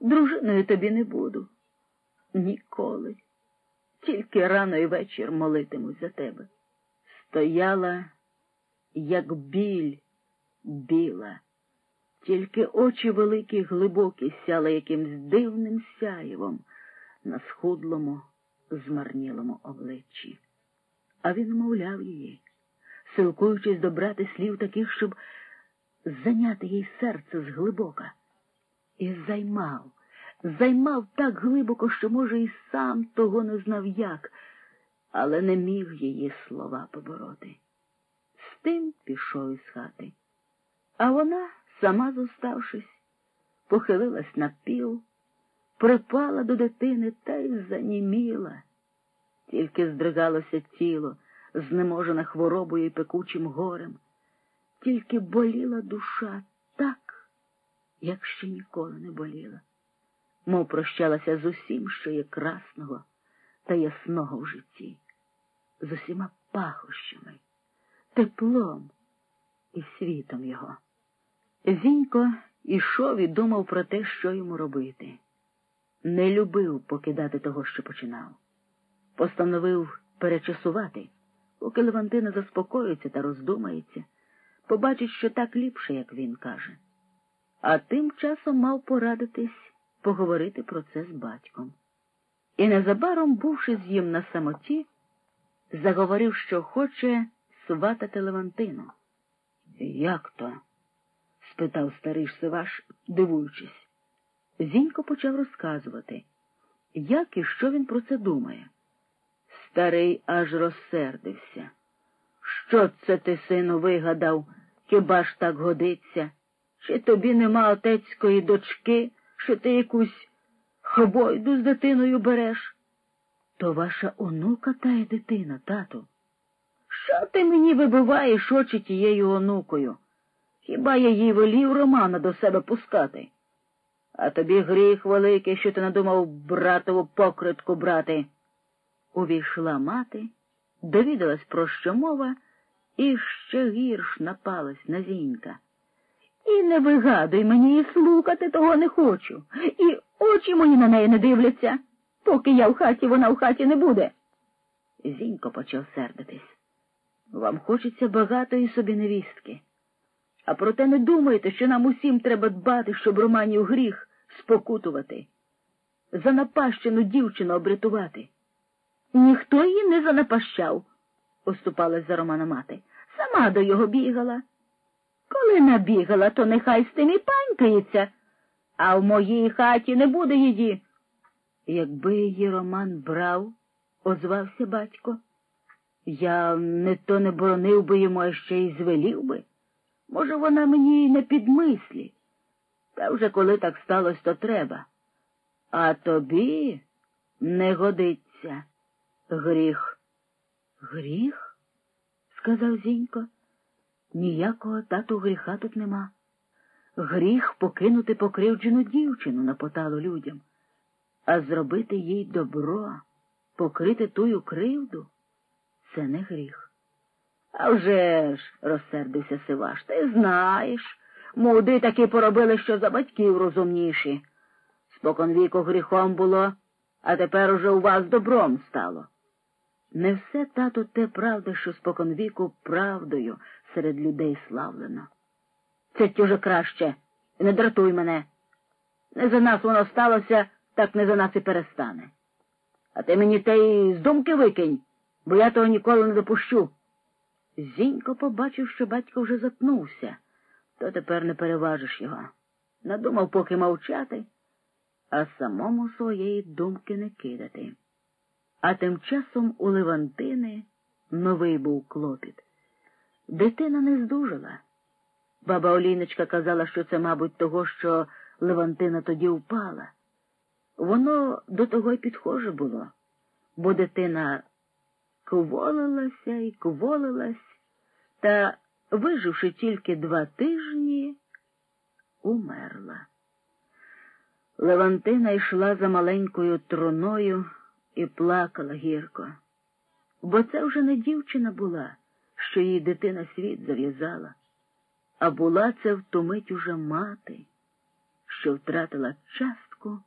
Дружиною тобі не буду. Ніколи. Тільки рано і вечір молитимусь за тебе. Стояла, як біль біла, тільки очі великі, глибокі сяли якимсь дивним сяєвом на схудлому, змарнілому обличчі. А він мовляв її, силкуючись добрати слів таких, щоб зайняти їй серце зглибока, і займав, займав так глибоко, що, може, і сам того не знав як, але не міг її слова побороти. З тим пішов із хати. А вона, сама зоставшись, похилилась на піл, припала до дитини та й заніміла. Тільки здригалося тіло, знеможене хворобою і пекучим горем, тільки боліла душа як ще ніколи не боліла, мов прощалася з усім, що є красного та ясного в житті, з усіма пахощами, теплом і світом його. Зінько ішов і думав про те, що йому робити. Не любив покидати того, що починав. Постановив перечасувати, поки Левантина заспокоїться та роздумається, побачить, що так ліпше, як він каже. А тим часом мав порадитись поговорити про це з батьком. І незабаром, бувши з їм на самоті, заговорив, що хоче сватати Левантину. Як то? спитав старий Сиваш, дивуючись. Зінько почав розказувати, як і що він про це думає. Старий аж розсердився. Що це ти, сину, вигадав? Хіба ж так годиться? Чи тобі нема отецької дочки, що ти якусь хобойду з дитиною береш? То ваша онука та й дитина, тату. Що ти мені вибиваєш очі тією онукою? Хіба я їй волів Романа до себе пускати? А тобі гріх великий, що ти надумав братову покритку брати. Увійшла мати, довідалась, про що мова, і ще гірш напалась на зінька. І не вигадуй мені, і слухати того не хочу, і очі мені на неї не дивляться. Поки я в хаті, вона в хаті не буде. Зінько почав сердитись. Вам хочеться багатої собі невістки. А проте не думайте, що нам усім треба дбати, щоб Романів гріх спокутувати, занапащену дівчину обрятувати. Ніхто її не занапащав, оступалась за Романа мати. Сама до його бігала. Коли набігала, то нехай з тим і панькається, а в моїй хаті не буде її. Якби її Роман брав, озвався батько, я не то не боронив би йому, а ще й звелів би. Може, вона мені й не підмислі. Та вже коли так сталося, то треба. А тобі не годиться гріх. Гріх? сказав Зінько. Ніякого тату гріха тут нема. Гріх покинути покривджену дівчину напотало людям, а зробити їй добро, покрити тую кривду це не гріх. А вже ж, розсердився Сиваш, ти знаєш, муди таки поробили, що за батьків розумніші. Спокон віку гріхом було, а тепер уже у вас добром стало. Не все тато те правда, що споконвіку правдою серед людей славлено. Це тюже краще, не дратуй мене. Не за нас воно сталося, так не за нас і перестане. А ти мені те й з думки викинь, бо я того ніколи не допущу. Зінько побачив, що батько вже затнувся, то тепер не переважиш його. Надумав поки мовчати, а самому своєї думки не кидати. А тим часом у Левантини новий був клопіт. Дитина не здужала. Баба Оліночка казала, що це, мабуть, того, що Левантина тоді впала. Воно до того й підхоже було, бо дитина кволилася і кволилась, та, виживши тільки два тижні, умерла. Левантина йшла за маленькою труною і плакала гірко, бо це вже не дівчина була, що її дитина світ зав'язала, а була це в ту мить уже мати, що втратила частку